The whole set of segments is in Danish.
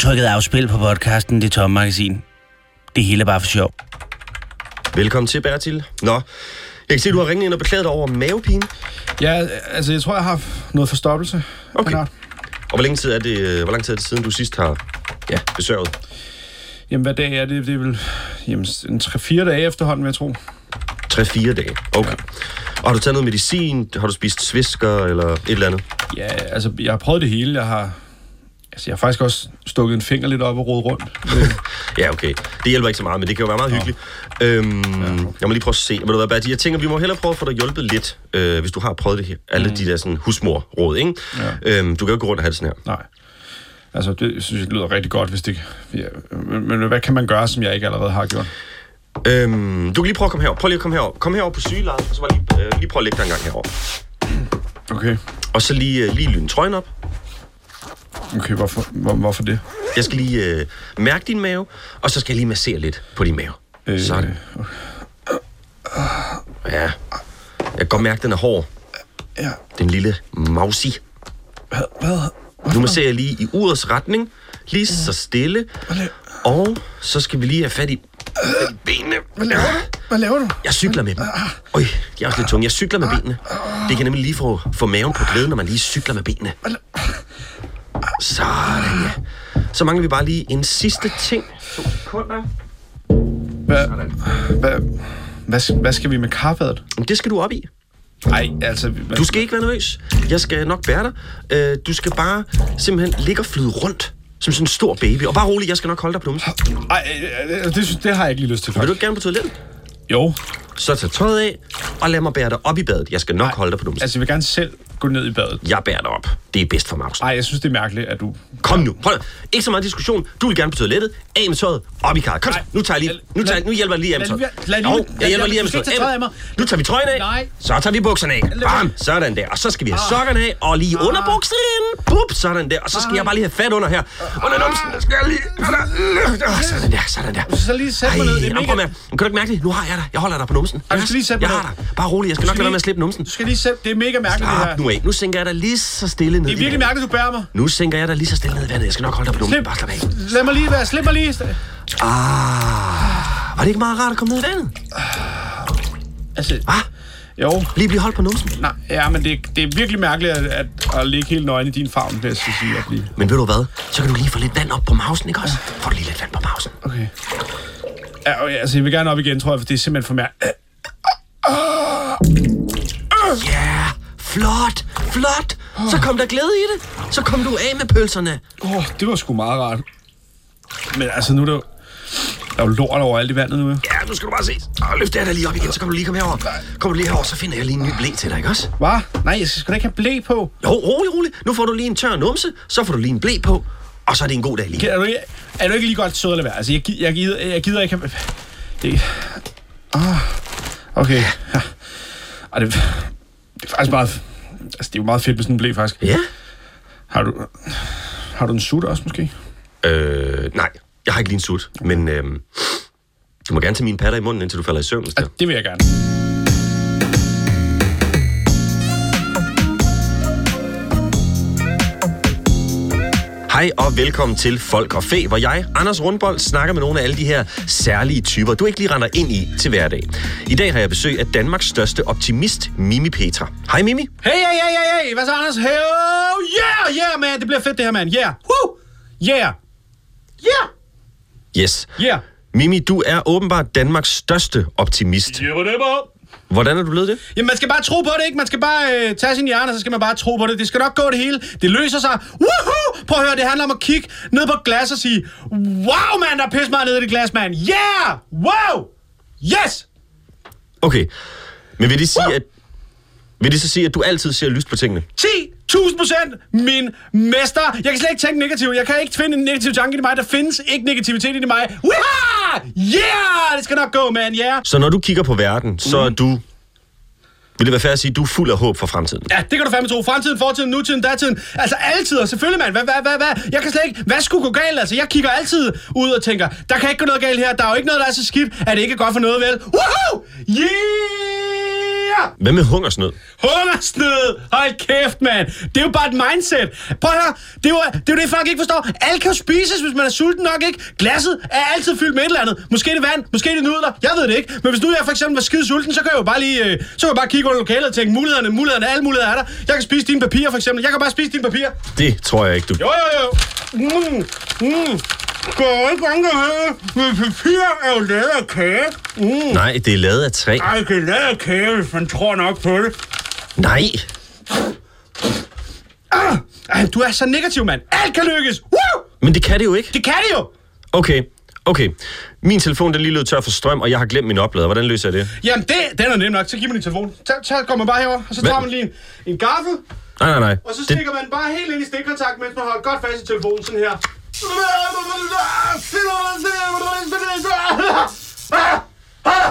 Trykket afspil på podcasten Det Tomme Magasin. Det hele er bare for sjov. Velkommen til, Bertil. Nå, jeg kan se, du har ringet ind og beklaget dig over mavepine. Ja, altså jeg tror, jeg har noget forstoppelse. Okay. Bernard. Og hvor, længe tid er det, øh, hvor lang tid er det siden, du sidst har ja, besøget? Jamen, hvad dag er det? Det er vel jamen, en 3-4 dage efterhånden, vil jeg tro. 3-4 dage. Okay. Og har du taget noget medicin? Har du spist svisker eller et eller andet? Ja, altså, jeg har prøvet det hele. Jeg har, altså, jeg har faktisk også stukket en finger lidt op og rodet rundt. Ja, okay. Det hjælper ikke så meget, men det kan jo være meget hyggeligt. Øhm, Jeg må lige prøve at se. Ved du hvad, Bertil? Jeg tænker, vi må hellere prøve at få dig hjulpet lidt, øh, hvis du har prøvet det her. Alle mm. de der sådan husmorråd, ikke? Ja. Øhm, du kan jo ikke gå rundt og have det sådan her. nej. Altså, det synes jeg lyder rigtig godt, hvis det... Ja, men, men hvad kan man gøre, som jeg ikke allerede har gjort? Øhm, du kan lige prøve at komme herover. Prøv lige at komme herover. Kom herover på sygelejet, og så bare lige, øh, lige prøve at lægge dig en gang herover. Okay. Og så lige, øh, lige lyne trøjen op. Okay, hvorfor, hvor, hvorfor det? Jeg skal lige øh, mærke din mave, og så skal jeg lige massere lidt på din mave. Øh, Sådan. Ja. Jeg kan godt mærke, at den er hård. Ja. Den lille mausi. Hvad? Hvad? Nu masserer jeg lige i urets retning. Lige så stille. Og så skal vi lige have fat i fat i benene. Hvad laver du? Hvad laver du? Jeg cykler med dem. Øj, de er også lidt tunge. Jeg cykler med benene. Det kan nemlig lige få, få maven på glæde, når man lige cykler med benene. Sådan, ja. Så mangler vi bare lige en sidste ting. To sekunder. Hvad, hvad, hvad, hvad skal vi med kaffeet? Det skal du op i. Nej, altså... Hvad, Du skal ikke være nervøs. Jeg skal nok bære dig. Øh, du skal bare simpelthen ligge og flyde rundt som sådan en stor baby. Og bare rolig, jeg skal nok holde dig på numsen. Ej, øh, det, det, det har jeg ikke lige lyst til, Vil du faktisk. ikke gerne på toilettet? Jo, Så tag tøjet af, og lad mig bære dig op i badet. Jeg skal nok holde dig på numsen. altså jeg vil gerne selv gå ned i badet. Jeg bærer dig op. Det er bedst for mausen. Ej, jeg synes, det er mærkeligt, at du... Kom nu. Prøv. Ikke så meget diskussion. Du vil gerne på toilettet. Af med tøjet. Op i karret. Kom. Nej. Nu, tager jeg lige, nu, tager, jeg- nu hjælper jeg lige af med tøjet. lad- lad Jo, jeg hjælper lige af med tøjet. Nu tager vi trøjen af. Nej. Så tager vi bukserne af. Bam. Sådan der. Og så skal vi have sokkerne af. Og lige under bukserne. Bup. Sådan der. Og så skal jeg bare lige have fat under her. Under numsen. Der skal jeg lige... Sådan der. Sådan der. Så lige sæt mig ned. Ej, Kan du ikke mærke det? Nu har jeg dig. Jeg holder dig på numsen. Ej, du skal lige sætte Jeg har dig. Bare rolig. Jeg skal nok lade være med at slippe numsen. Du skal lige sætte... Det er mega mærkeligt, det her. Slap nu af. Nu sænker jeg dig lige så stille ned Det er i virkelig vandet. mærkeligt, du bærer mig. Nu sænker jeg dig lige så stille ned i vandet. Jeg skal nok holde dig på numsen. Slip. Bare slap af. Lad mig lige være. Slip mig lige. Ah, var det ikke meget rart at komme ned i vandet? Altså... Hvad? Jo. Lige blive holdt på numsen. Nej, ja, men det, det er virkelig mærkeligt at, at, at ligge helt nøgen i din favn, vil jeg så sige. At blive. Men ved du hvad? Så kan du lige få lidt vand op på mausen, ikke også? Får du lige lidt vand på mausen. Okay. Ja, okay, altså, jeg vil gerne op igen, tror jeg, for det er simpelthen for mærkeligt. Ja, yeah, flot, flot. Så kom der glæde i det. Så kom du af med pølserne. Åh, oh, det var sgu meget rart. Men altså, nu er der jo... Der er jo lort over alt i vandet nu. Ja, nu skal du bare se. Og løft jeg dig lige op igen, så kan du lige komme herover. Kommer du lige herover, så finder jeg lige en ny blæ til dig, ikke også? Hvad? Nej, jeg skal sgu da ikke have blæ på. Jo, rolig, rolig. Nu får du lige en tør numse, så får du lige en blæ på. Og så er det en god dag lige. Er du ikke, er du ikke lige godt sød eller hvad? Altså, jeg, jeg, gider, jeg gider ikke. Det... Ah, okay. Ja. Ej, det, det er faktisk meget... Altså, det er jo meget fedt med sådan en blæ, faktisk. Ja? Har du... Har du en sut også, måske? Øh, nej. Jeg har ikke lige en sut, men øh, du må gerne tage mine patter i munden, indtil du falder i søvn. er. Det vil jeg gerne. Hej og velkommen til Folk og Fæ, hvor jeg, Anders Rundbold, snakker med nogle af alle de her særlige typer, du ikke lige render ind i til hverdag. I dag har jeg besøg af Danmarks største optimist, Mimi Petra. Hej Mimi. Hey, hey, hey, hey, hey! Hvad så, Anders? Hey, oh, yeah, yeah, man! Det bliver fedt, det her, man. Yeah! Woo! Yeah! Yeah! Yes. Yeah! Mimi, du er åbenbart Danmarks største optimist. Jibber det Hvordan er du blevet det? Jamen, man skal bare tro på det, ikke? Man skal bare øh, tage sin hjerne, og så skal man bare tro på det. Det skal nok gå det hele. Det løser sig. Woohoo! Prøv at høre, det handler om at kigge ned på glas og sige, wow, man, der er pisse meget nede i det glas, man. Yeah! Wow! Yes! Okay. Men vil det sige, at... Vil det så sige, at du altid ser lyst på tingene? 10.000 procent min mester. Jeg kan slet ikke tænke negativt. Jeg kan ikke finde en negativ tanke i mig. Der findes ikke negativitet i mig. Weha! Yeah! Det skal nok gå, man. Yeah! Så når du kigger på verden, så er du... Vil det være fair at sige, at du er fuld af håb for fremtiden? Ja, det kan du fandme tro. Fremtiden, fortiden, nutiden, datiden. Altså altid, selvfølgelig, mand. Hvad, hvad, hvad, hvad? Jeg kan slet ikke... Hvad skulle gå galt? Altså, jeg kigger altid ud og tænker, der kan ikke gå noget galt her. Der er jo ikke noget, der er så skidt, at det ikke er godt for noget, vel? Woohoo! Yeah! Yeah! Hvad med hungersnød? Hungersnød! Hold kæft, mand! Det er jo bare et mindset. Prøv at høre, det er, jo, det er jo det, folk ikke forstår. Alt kan spises, hvis man er sulten nok, ikke? Glasset er altid fyldt med et eller andet. Måske det vand, måske det nudler, jeg ved det ikke. Men hvis nu jeg for eksempel var skide sulten, så kan jeg jo bare lige, øh, så kan jeg bare kigge under lokalet og tænke, mulighederne, mulighederne, alle muligheder er der. Jeg kan spise dine papirer, for eksempel. Jeg kan bare spise dine papirer. Det tror jeg ikke, du... Jo, jo, jo. Mm, mm. Går jeg ikke mange gange Men papir er jo lavet af kage. Mm. Nej, det er lavet af træ. Ej, det er lavet af kage, hvis man tror nok på det. Nej. Ah, ej, du er så negativ, mand. Alt kan lykkes. Woo! Men det kan det jo ikke. Det kan det jo. Okay, okay. Min telefon den lige lød tør for strøm, og jeg har glemt min oplader. Hvordan løser jeg det? Jamen, det, den er nem nok. Så giv mig din telefon. Så, så går man bare herover, og så tager Hvad? man lige en, en gaffel, Nej, nej, nej. og så Det, stikker man bare helt ind i stikkontakt, mens man holder godt fast i telefonen, sådan her.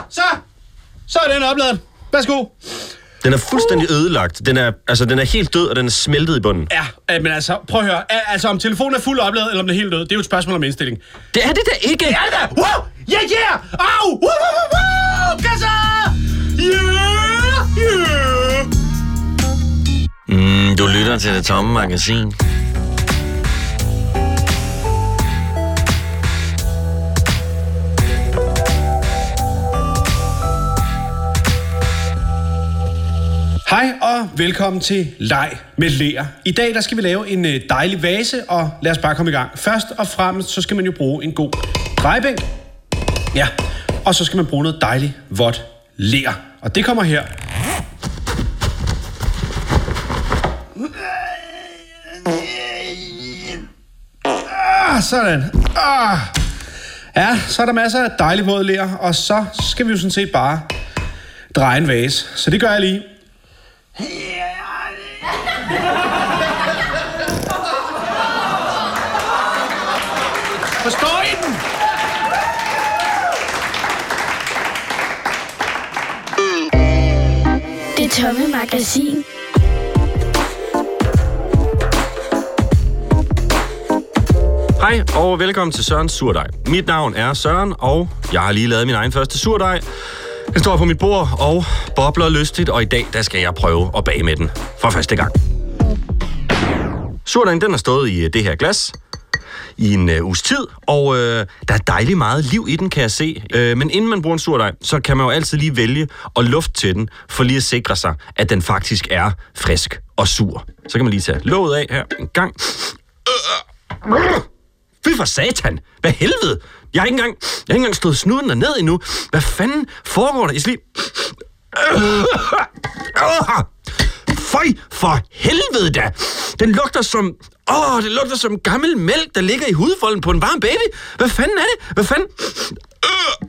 Så, så er den opladet. Værsgo. den er fuldstændig ødelagt. Den er, altså, den er helt død, og den er smeltet i bunden. Ja, øh, men altså, prøv at høre. Al- Altså, om telefonen er fuldt opladet, eller om den er helt død, det er jo et spørgsmål om indstilling. Det er det da ikke! Det er det da! Wow! Yeah, yeah! Au! Woo, woo, woo, woo! Kassa! Yeah! Yeah! Mm, du lytter til det tomme magasin. Hej og velkommen til Leg med Lær. I dag der skal vi lave en øh, dejlig vase, og lad os bare komme i gang. Først og fremmest så skal man jo bruge en god drejebænk. Ja, og så skal man bruge noget dejligt vådt ler. Og det kommer her. Ah, sådan. Ah. Ja, så er der masser af dejligt våd ler, og så skal vi jo sådan set bare dreje en vase. Så det gør jeg lige. Tomme magasin. Hej og velkommen til Sørens Surdej. Mit navn er Søren, og jeg har lige lavet min egen første surdej. Den står på mit bord og bobler lystigt, og i dag der skal jeg prøve at bage med den for første gang. Surdejen den har stået i øh, det her glas i en øh, uges tid, og øh, der er dejligt meget liv i den, kan jeg se. Øh, men inden man bruger en surdej, så kan man jo altid lige vælge at luft til den, for lige at sikre sig, at den faktisk er frisk og sur. Så kan man lige tage låget af her en gang. Fy for satan! Hvad helvede? Jeg har ikke engang, jeg har ikke engang stået snuden derned endnu. Hvad fanden foregår der? i slip? Føj for helvede da! Den lugter som... Åh, det lugter som gammel mælk, der ligger i hudfolden på en varm baby. Hvad fanden er det? Hvad fanden? Øh.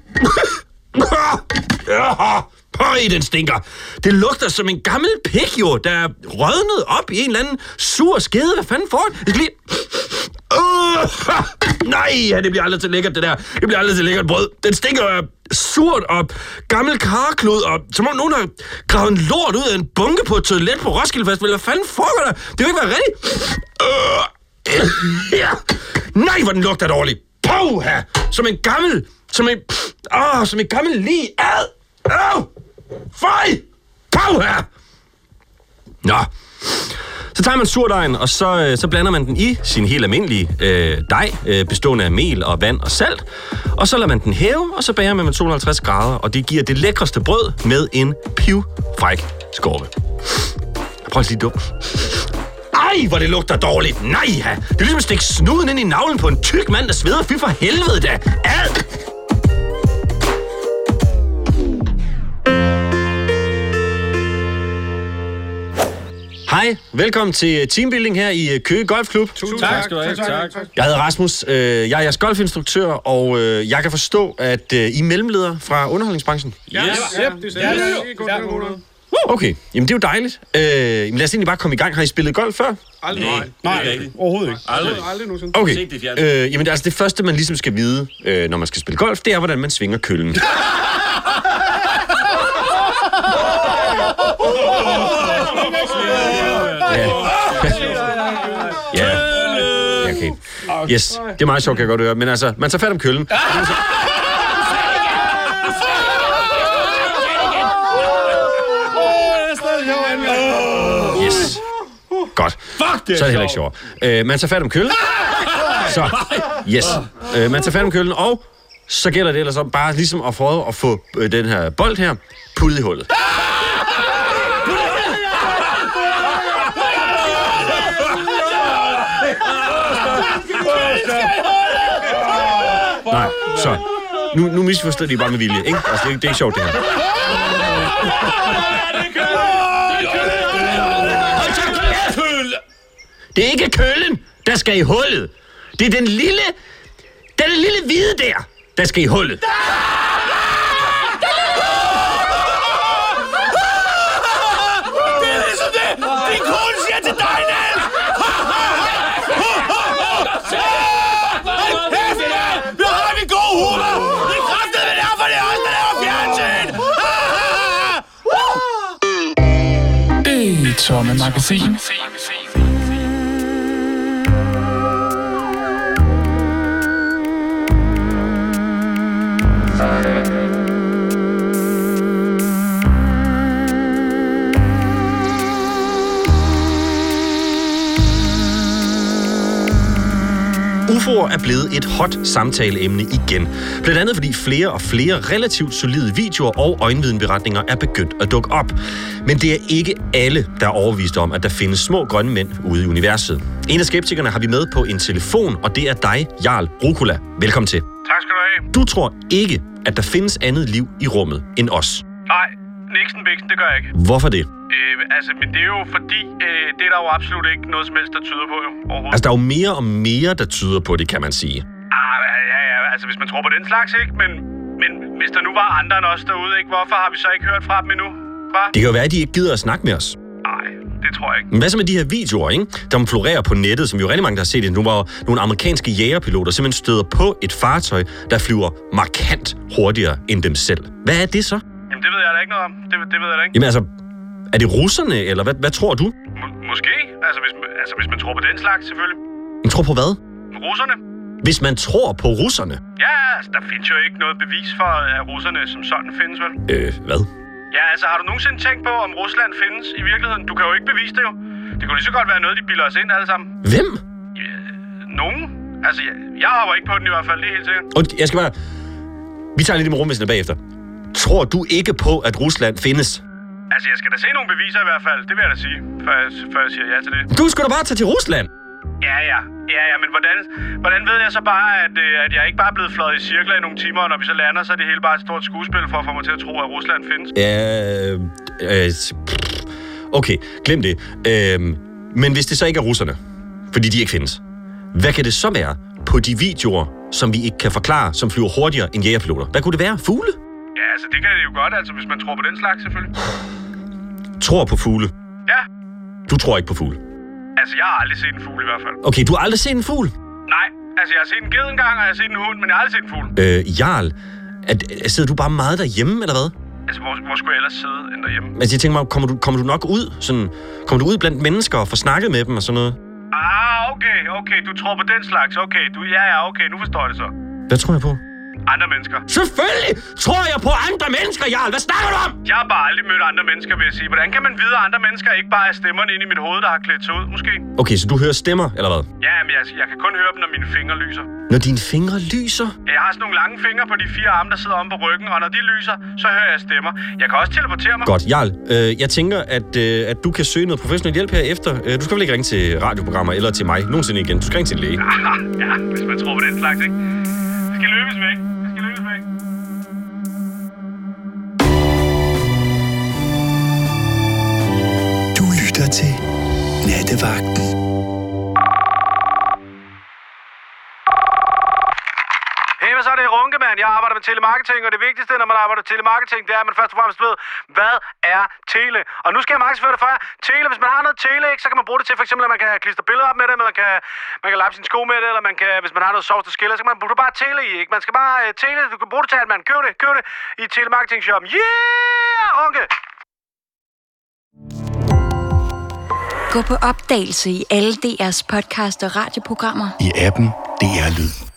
Øh. Pøj, den stinker. Det lugter som en gammel pik, jo, der er rødnet op i en eller anden sur skede. Hvad fanden får Jeg skal lige... Uh, nej, ja, det bliver aldrig til lækkert, det der. Det bliver aldrig til lækkert brød. Den stinker af surt og gammel karklud, og som om nogen har gravet en lort ud af en bunke på et toilet på Roskilde Festival. Hvad fanden foregår der? Det vil ikke være rigtigt. Øh, ja. Nej, hvor den lugter dårligt. Pouha! Som en gammel... Som en... Åh, som en gammel lige ad. Au! Føj! Pouha! Nå. Så tager man surdejen, og så, øh, så blander man den i sin helt almindelige øh, dej, øh, bestående af mel og vand og salt. Og så lader man den hæve, og så bager man med 250 grader, og det giver det lækreste brød med en pivfræk skorpe. Prøv lige dumt. Ej, hvor det lugter dårligt. Nej, ja. Det er ligesom at stikke snuden ind i navlen på en tyk mand, der sveder. Fy for helvede da. Ad! Hej, velkommen til teambuilding her i øh, Køge Golfklub. Tusind tak, skal du have. Tak, tak. Jeg hedder Rasmus, øh, jeg er jeres golfinstruktør, og øh, jeg kan forstå, at øh, I er mellemleder fra underholdningsbranchen. Ja, yes. yep, det er ja, Okay, jamen det er jo dejligt. Øh, jamen lad os egentlig bare komme i gang. Har I spillet golf før? Aldrig. Nej, nej, overhovedet ikke. Aldrig. Aldrig nogensinde. Okay. Øh, jamen altså det første, man ligesom skal vide, øh, når man skal spille golf, det er, hvordan man svinger køllen. Ja. ja. Okay. Yes, det er meget sjovt, kan jeg godt høre. Men altså, man tager fat om køllen. Yes. Godt. Fuck, det er Så er det heller ikke sjovt. Øh, man tager fat om køllen. Så, yes. Øh, man tager fat om køllen, og så gælder det ellers om bare ligesom at få, at få øh, den her bold her puttet i hullet. Nej, så. Nu, nu misforstår de bare med vilje, ikke? Altså, det, er- det er ikke sjovt, det her. Det er ikke køllen, der skal i hullet. Det er den lille, den lille hvide der, der skal i hullet. Det er ligesom det, din kone siger Det tomme UFO'er er blevet et hot samtaleemne igen. Blandt andet fordi flere og flere relativt solide videoer og øjenvidenberetninger er begyndt at dukke op. Men det er ikke alle, der er overvist om, at der findes små grønne mænd ude i universet. En af skeptikerne har vi med på en telefon, og det er dig, Jarl Rukula. Velkommen til. Tak skal du have. Du tror ikke, at der findes andet liv i rummet end os. Nej, Nixon Bixen, det gør jeg ikke. Hvorfor det? Øh, altså, men det er jo fordi, øh, det er der jo absolut ikke noget som helst, der tyder på jo, overhovedet. Altså, der er jo mere og mere, der tyder på det, kan man sige. Ah, ja, ja, altså hvis man tror på den slags, ikke? Men, men hvis der nu var andre end os derude, ikke? Hvorfor har vi så ikke hørt fra dem endnu? Hva? Det kan jo være, at de ikke gider at snakke med os. Nej, det tror jeg ikke. Men hvad så med de her videoer, ikke? der florerer på nettet, som jo rigtig mange, der har set det nu, hvor nogle amerikanske jægerpiloter simpelthen støder på et fartøj, der flyver markant hurtigere end dem selv. Hvad er det så? Jamen, det ved jeg da ikke noget om. Det, det ved jeg da ikke. Jamen altså, er det russerne, eller hvad, hvad tror du? Må- måske. Altså hvis, altså, hvis man tror på den slags, selvfølgelig. Man tror på hvad? Russerne? Hvis man tror på russerne? Ja, altså, der findes jo ikke noget bevis for, at russerne som sådan findes, vel? Øh, hvad? Ja, altså, har du nogensinde tænkt på, om Rusland findes i virkeligheden? Du kan jo ikke bevise det jo. Det kunne lige så godt være noget, de bilder os ind alle sammen. Hvem? Nogen? Altså, jeg, jeg hopper ikke på den i hvert fald, det er helt sikkert. Og jeg skal bare... Vi tager lidt med rumvæsenet bagefter. Tror du ikke på, at Rusland findes? Altså, jeg skal da se nogle beviser i hvert fald, det vil jeg da sige, før jeg, før jeg siger ja til det. Du skal da bare tage til Rusland. Ja, ja. Ja, ja, men hvordan, hvordan ved jeg så bare, at, øh, at jeg ikke bare er blevet fløjet i cirkler i nogle timer, og når vi så lander, så er det hele bare et stort skuespil for at få mig til at tro, at Rusland findes? Ja, øh, pff. okay, glem det. Øh, men hvis det så ikke er russerne, fordi de ikke findes, hvad kan det så være på de videoer, som vi ikke kan forklare, som flyver hurtigere end jægerpiloter? Hvad kunne det være? Fugle? Ja, altså, det kan det jo godt, altså, hvis man tror på den slags, selvfølgelig. Tror på fugle. Ja, Du tror ikke på fugle. altså, jeg har aldrig set en fugl i hvert fald. Okay, du har aldrig set en fugl? Nej, altså, jeg har set en ged engang, og jeg har set en hund, men jeg har aldrig set en fugl. Øh, Jarl, er, er, sidder du bare meget derhjemme, eller hvad? Altså, hvor, hvor skulle jeg ellers sidde end derhjemme? Altså, jeg tænker mig, kommer du, kommer du nok ud? Sådan, kommer du ud blandt mennesker og får snakket med dem og sådan noget? Ah, okay, okay, du tror på den slags. Okay, du, ja, ja, okay, nu forstår jeg det så. Hvad tror jeg på? Andre mennesker. Selvfølgelig tror jeg på andre mennesker, Jarl. Hvad snakker du om? Jeg har bare aldrig mødt andre mennesker, vil jeg sige. Hvordan kan man vide, at andre mennesker ikke bare er stemmerne inde i mit hoved, der har klædt sig ud, måske? Okay, så du hører stemmer, eller hvad? Ja, men jeg, jeg kan kun høre dem, når mine fingre lyser. Når dine fingre lyser? Ja, Jeg har sådan nogle lange fingre på de fire arme, der sidder om på ryggen, og når de lyser, så hører jeg stemmer. Jeg kan også teleportere mig. Godt, Jarl. Øh, jeg tænker, at, øh, at du kan søge noget professionel hjælp herefter. Øh, du skal vel ikke ringe til radioprogrammer eller til mig nogensinde igen. Du skal ringe til en læge. Ah, ja, hvis man tror på den slags, ikke? Skal løbes væk. Det skal løbes væk. Du lytter til Nattevagten. Jeg arbejder med telemarketing, og det vigtigste, når man arbejder med telemarketing, det er, at man først og fremmest ved, hvad er tele? Og nu skal jeg markedsføre det for jer. Tele, hvis man har noget tele, ikke, så kan man bruge det til, for eksempel, at man kan klistre billeder op med det, man kan, man kan lappe sine sko med det, eller man kan, hvis man har noget sovs, der skiller, så kan man bruge bare tele i, ikke? Man skal bare uh, tele, du kan bruge det til alt, man. Køb det, køb det i telemarketing shop. Yeah, Runke! Gå på opdagelse i alle DR's podcast og radioprogrammer. I appen DR Lyd.